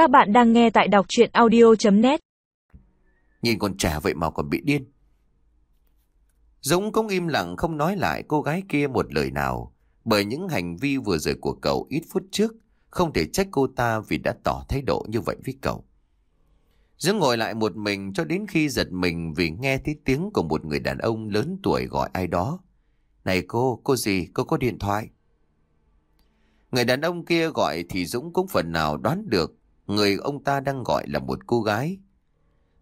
Các bạn đang nghe tại đọc chuyện audio.net Nhìn con trẻ vậy mà còn bị điên. Dũng cũng im lặng không nói lại cô gái kia một lời nào. Bởi những hành vi vừa rồi của cậu ít phút trước không thể trách cô ta vì đã tỏ thái độ như vậy với cậu. Dũng ngồi lại một mình cho đến khi giật mình vì nghe thấy tiếng của một người đàn ông lớn tuổi gọi ai đó. Này cô, cô gì, cô có điện thoại? Người đàn ông kia gọi thì Dũng cũng phần nào đoán được người ông ta đang gọi là một cô gái.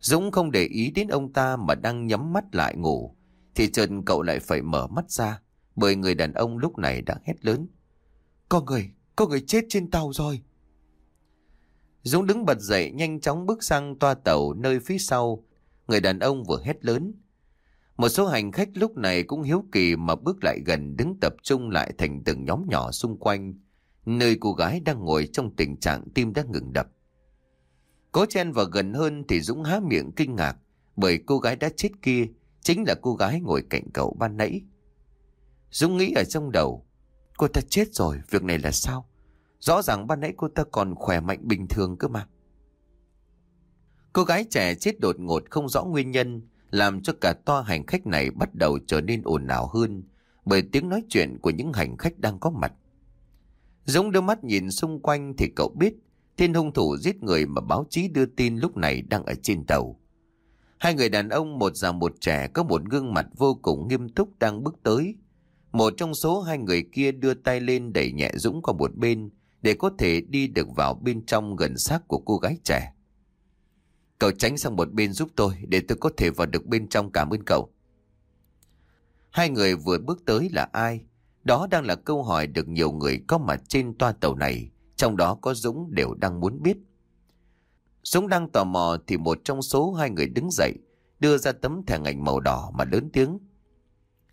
Dũng không để ý đến ông ta mà đang nhắm mắt lại ngủ, thì chợt cậu lại phải mở mắt ra, bởi người đàn ông lúc này đã hét lớn. Có người, có người chết trên tàu rồi. Dũng đứng bật dậy nhanh chóng bước sang toa tàu nơi phía sau, người đàn ông vừa hét lớn. Một số hành khách lúc này cũng hiếu kỳ mà bước lại gần đứng tập trung lại thành từng nhóm nhỏ xung quanh, nơi cô gái đang ngồi trong tình trạng tim đã ngừng đập. Cố chen vào gần hơn thì Dũng há miệng kinh ngạc bởi cô gái đã chết kia chính là cô gái ngồi cạnh cậu ban nãy. Dũng nghĩ ở trong đầu, cô ta chết rồi, việc này là sao? Rõ ràng ban nãy cô ta còn khỏe mạnh bình thường cơ mà. Cô gái trẻ chết đột ngột không rõ nguyên nhân, làm cho cả toa hành khách này bắt đầu trở nên ồn ào hơn bởi tiếng nói chuyện của những hành khách đang có mặt. Dũng đưa mắt nhìn xung quanh thì cậu biết Thiên hung thủ giết người mà báo chí đưa tin lúc này đang ở trên tàu. Hai người đàn ông, một già một trẻ, có một gương mặt vô cùng nghiêm túc đang bước tới. Một trong số hai người kia đưa tay lên đẩy nhẹ Dũng qua một bên để có thể đi được vào bên trong gần xác của cô gái trẻ. Cậu tránh sang một bên giúp tôi để tôi có thể vào được bên trong cảm ơn cậu. Hai người vừa bước tới là ai? Đó đang là câu hỏi được nhiều người có mặt trên toa tàu này trong đó có Dũng đều đang muốn biết. Dũng đang tò mò thì một trong số hai người đứng dậy, đưa ra tấm thẻ ngành màu đỏ mà lớn tiếng.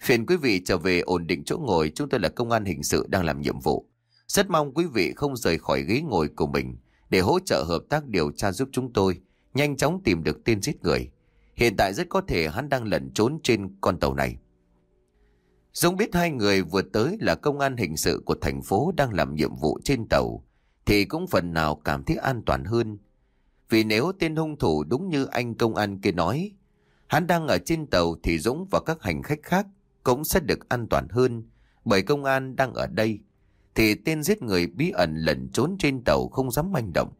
Phiền quý vị trở về ổn định chỗ ngồi, chúng tôi là công an hình sự đang làm nhiệm vụ. Rất mong quý vị không rời khỏi ghế ngồi của mình để hỗ trợ hợp tác điều tra giúp chúng tôi nhanh chóng tìm được tên giết người. Hiện tại rất có thể hắn đang lẩn trốn trên con tàu này. Dũng biết hai người vừa tới là công an hình sự của thành phố đang làm nhiệm vụ trên tàu thì cũng phần nào cảm thấy an toàn hơn. Vì nếu tên hung thủ đúng như anh công an kia nói, hắn đang ở trên tàu thì Dũng và các hành khách khác cũng sẽ được an toàn hơn, bởi công an đang ở đây, thì tên giết người bí ẩn lẩn trốn trên tàu không dám manh động.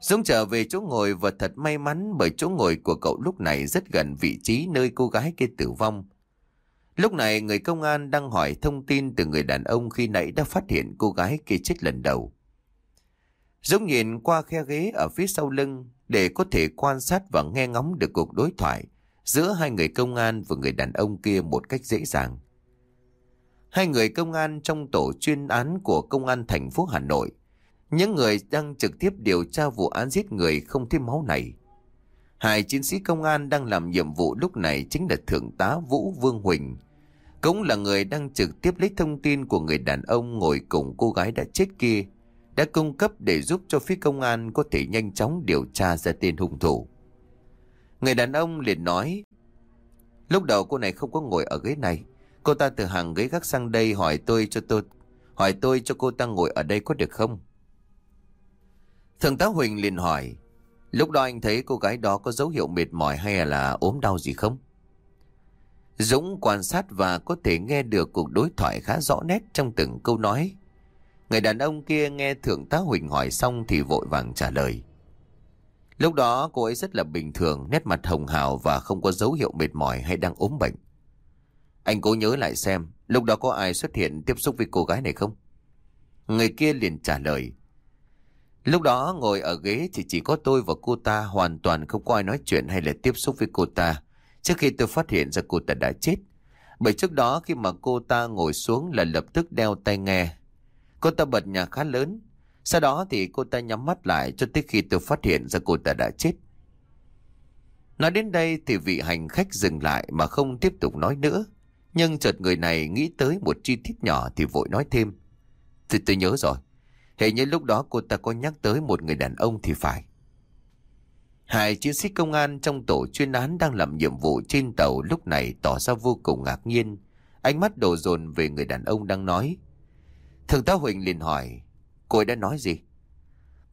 Dũng trở về chỗ ngồi và thật may mắn bởi chỗ ngồi của cậu lúc này rất gần vị trí nơi cô gái kia tử vong. Lúc này người công an đang hỏi thông tin từ người đàn ông khi nãy đã phát hiện cô gái kia chết lần đầu. Dũng nhìn qua khe ghế ở phía sau lưng để có thể quan sát và nghe ngóng được cuộc đối thoại giữa hai người công an và người đàn ông kia một cách dễ dàng. Hai người công an trong tổ chuyên án của công an thành phố Hà Nội, những người đang trực tiếp điều tra vụ án giết người không thêm máu này. Hai chiến sĩ công an đang làm nhiệm vụ lúc này chính là Thượng tá Vũ Vương Huỳnh, cũng là người đang trực tiếp lấy thông tin của người đàn ông ngồi cùng cô gái đã chết kia đã cung cấp để giúp cho phía công an có thể nhanh chóng điều tra ra tên hung thủ. Người đàn ông liền nói, lúc đầu cô này không có ngồi ở ghế này, cô ta từ hàng ghế gác sang đây hỏi tôi cho tôi, hỏi tôi cho cô ta ngồi ở đây có được không? Thượng tá Huỳnh liền hỏi, lúc đó anh thấy cô gái đó có dấu hiệu mệt mỏi hay là ốm đau gì không? Dũng quan sát và có thể nghe được cuộc đối thoại khá rõ nét trong từng câu nói. Người đàn ông kia nghe Thượng tá Huỳnh hỏi xong thì vội vàng trả lời. Lúc đó cô ấy rất là bình thường, nét mặt hồng hào và không có dấu hiệu mệt mỏi hay đang ốm bệnh. Anh cố nhớ lại xem, lúc đó có ai xuất hiện tiếp xúc với cô gái này không? Người kia liền trả lời. Lúc đó ngồi ở ghế thì chỉ có tôi và cô ta hoàn toàn không có ai nói chuyện hay là tiếp xúc với cô ta. Trước khi tôi phát hiện ra cô ta đã chết. Bởi trước đó khi mà cô ta ngồi xuống là lập tức đeo tai nghe Cô ta bật nhạc khá lớn. Sau đó thì cô ta nhắm mắt lại cho tới khi tôi phát hiện ra cô ta đã chết. Nói đến đây thì vị hành khách dừng lại mà không tiếp tục nói nữa. Nhưng chợt người này nghĩ tới một chi tiết nhỏ thì vội nói thêm. Thì tôi nhớ rồi. Hệ như lúc đó cô ta có nhắc tới một người đàn ông thì phải. Hai chiến sĩ công an trong tổ chuyên án đang làm nhiệm vụ trên tàu lúc này tỏ ra vô cùng ngạc nhiên. Ánh mắt đổ dồn về người đàn ông đang nói. Thượng tá Huỳnh liền hỏi, cô ấy đã nói gì?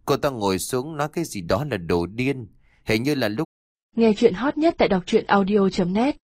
Cô ta ngồi xuống nói cái gì đó là đồ điên. Hình như là lúc Nghe chuyện hot nhất tại đọc truyện audio.net